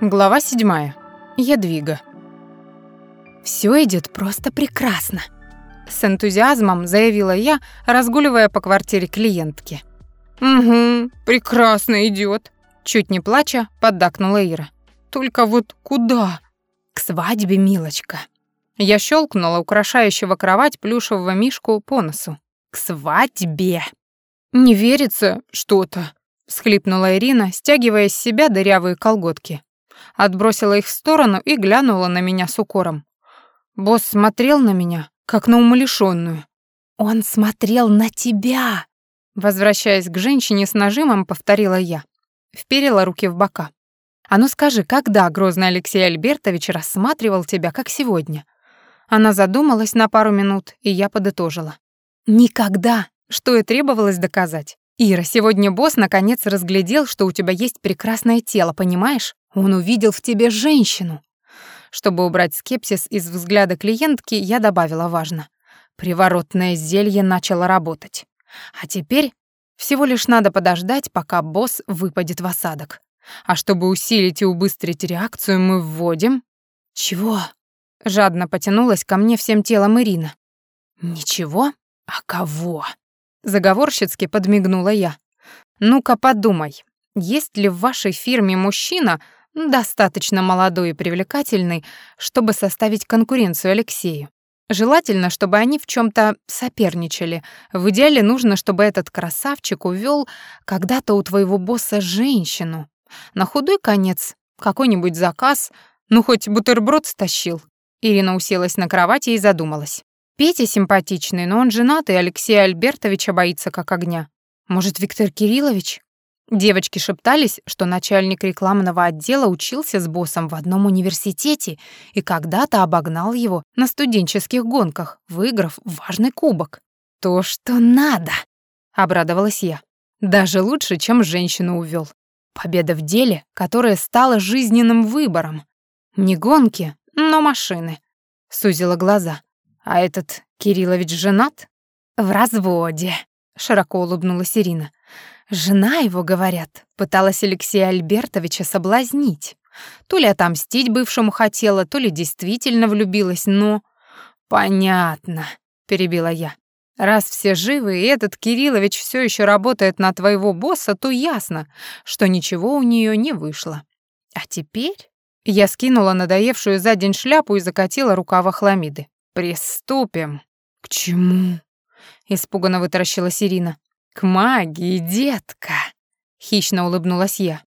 Глава седьмая. Ядвига. Все идет просто прекрасно», — с энтузиазмом заявила я, разгуливая по квартире клиентки. «Угу, прекрасно идет, чуть не плача, поддакнула Ира. «Только вот куда?» «К свадьбе, милочка». Я щелкнула украшающего кровать плюшевого мишку по носу. «К свадьбе!» «Не верится что-то», — всхлипнула Ирина, стягивая с себя дырявые колготки отбросила их в сторону и глянула на меня с укором. Босс смотрел на меня, как на умалишённую. «Он смотрел на тебя!» Возвращаясь к женщине с нажимом, повторила я. Вперила руки в бока. «А ну скажи, когда грозный Алексей Альбертович рассматривал тебя, как сегодня?» Она задумалась на пару минут, и я подытожила. «Никогда!» Что и требовалось доказать. «Ира, сегодня босс наконец разглядел, что у тебя есть прекрасное тело, понимаешь? Он увидел в тебе женщину. Чтобы убрать скепсис из взгляда клиентки, я добавила важно. Приворотное зелье начало работать. А теперь всего лишь надо подождать, пока босс выпадет в осадок. А чтобы усилить и убыстрить реакцию, мы вводим... Чего? Жадно потянулась ко мне всем телом Ирина. Ничего? А кого? Заговорщицки подмигнула я. Ну-ка подумай, есть ли в вашей фирме мужчина, достаточно молодой и привлекательный, чтобы составить конкуренцию Алексею. Желательно, чтобы они в чем то соперничали. В идеале нужно, чтобы этот красавчик увел когда-то у твоего босса женщину. На худой конец какой-нибудь заказ, ну хоть бутерброд стащил. Ирина уселась на кровати и задумалась. Петя симпатичный, но он женат, и Алексея Альбертовича боится как огня. Может, Виктор Кириллович? Девочки шептались, что начальник рекламного отдела учился с боссом в одном университете и когда-то обогнал его на студенческих гонках, выиграв важный кубок. «То, что надо!» — обрадовалась я. «Даже лучше, чем женщину увел. Победа в деле, которая стала жизненным выбором. Не гонки, но машины». Сузила глаза. «А этот Кириллович женат?» «В разводе», — широко улыбнулась Ирина. Жена его, говорят, пыталась Алексея Альбертовича соблазнить. То ли отомстить бывшему хотела, то ли действительно влюбилась, но... «Понятно», — перебила я. «Раз все живы, и этот Кириллович все еще работает на твоего босса, то ясно, что ничего у нее не вышло. А теперь...» Я скинула надоевшую за день шляпу и закатила рукава хламиды. «Приступим». «К чему?» — испуганно вытаращилась Ирина. «К магии, детка!» — хищно улыбнулась я.